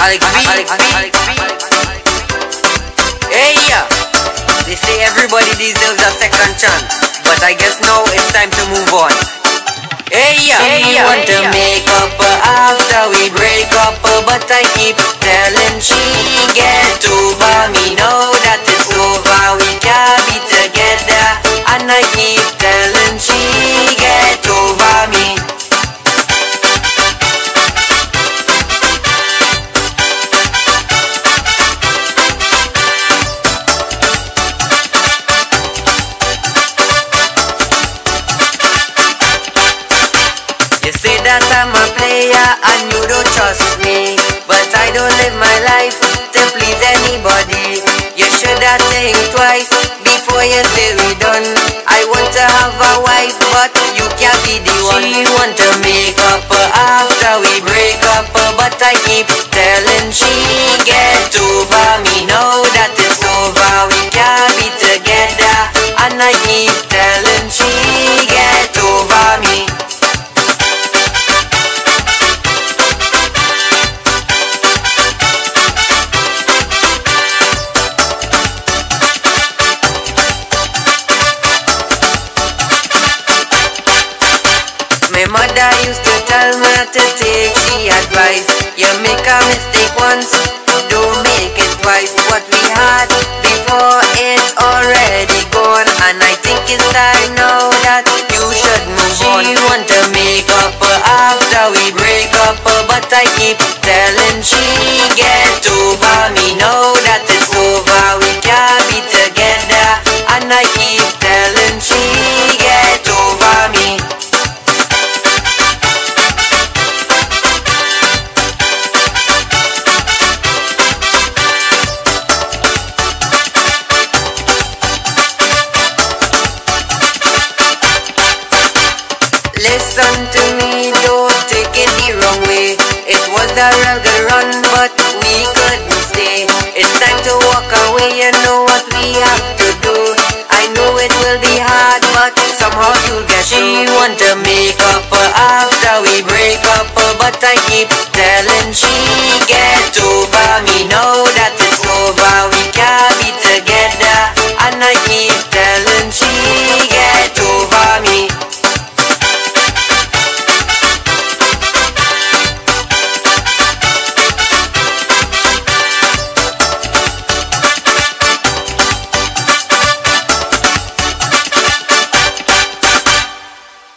Alex B. Hey, yeah. They say everybody deserves a second chance, but I guess now it's time to move on. Hey, yeah. She want to make up after we break up, but I keep say that I'm a player and you don't trust me. But I don't live my life to please anybody. You should have think twice before you say we done. I want Mother used to tell me to take the advice. You make a mistake once, don't make it twice. What we had before is already gone, and I think it's time now that you should move on. She want to make up after we break up, but I keep telling she get over me. Now that it's over, Listen to me, don't take it the wrong way. It was a real good run, but we couldn't stay. It's time to walk away, you know what we have to do. I know it will be hard, but somehow you'll get She want to make up after we break up, but I keep telling she get over me. Now